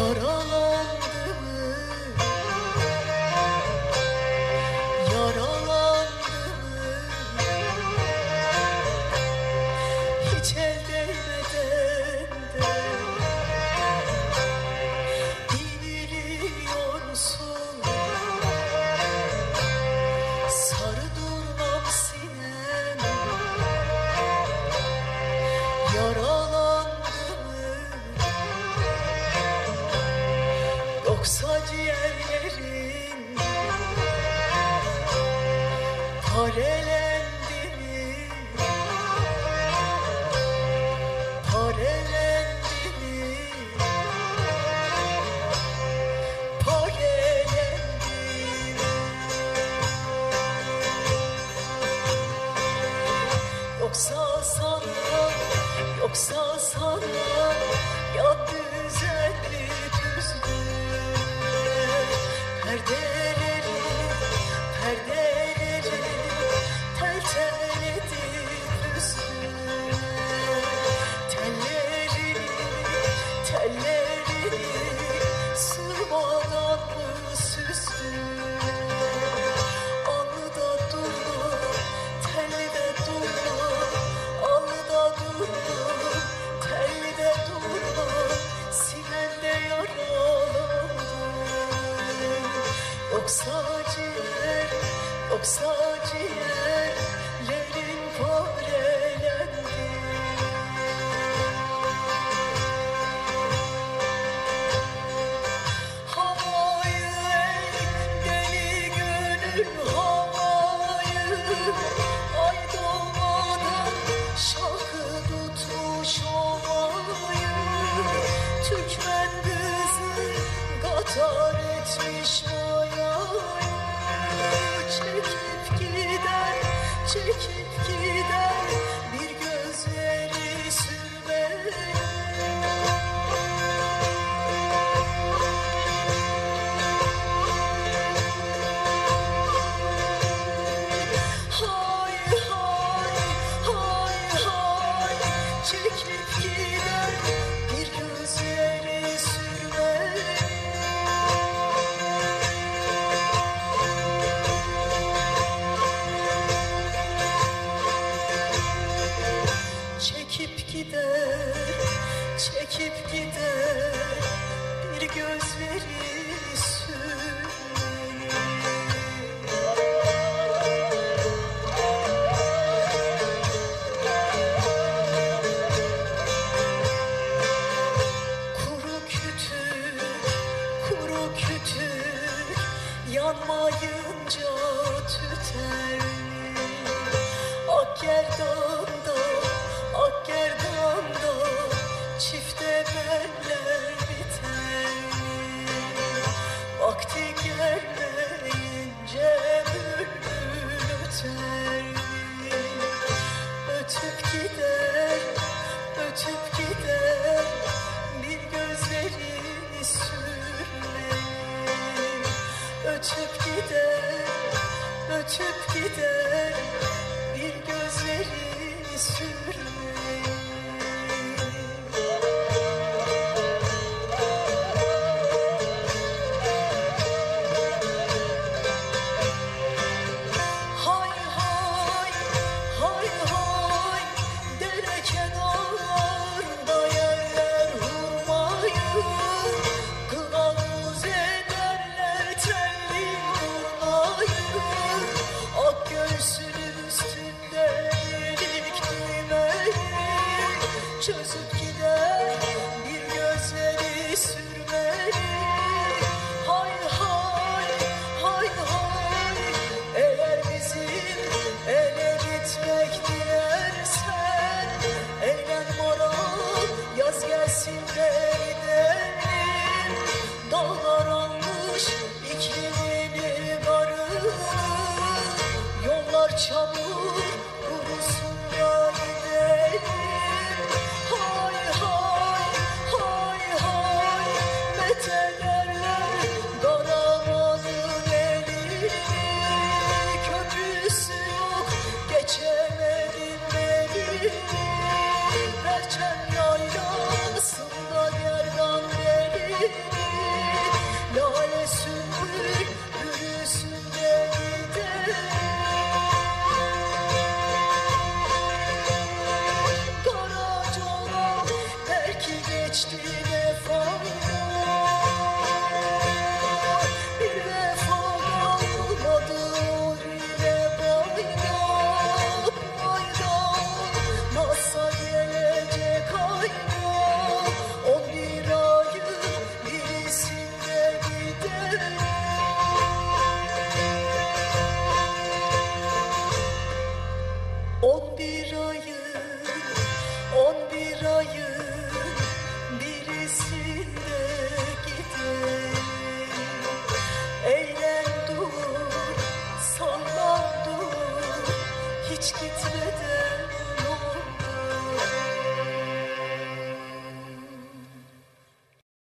lloró. Koksa ciğer, koksa ciğerlerin farelendi Havayı ey deli gönül havayı Ay doğmadan şarkı tutmuş havayı Türkmen kızı gatar etmiş Вечный sürmüş 就是。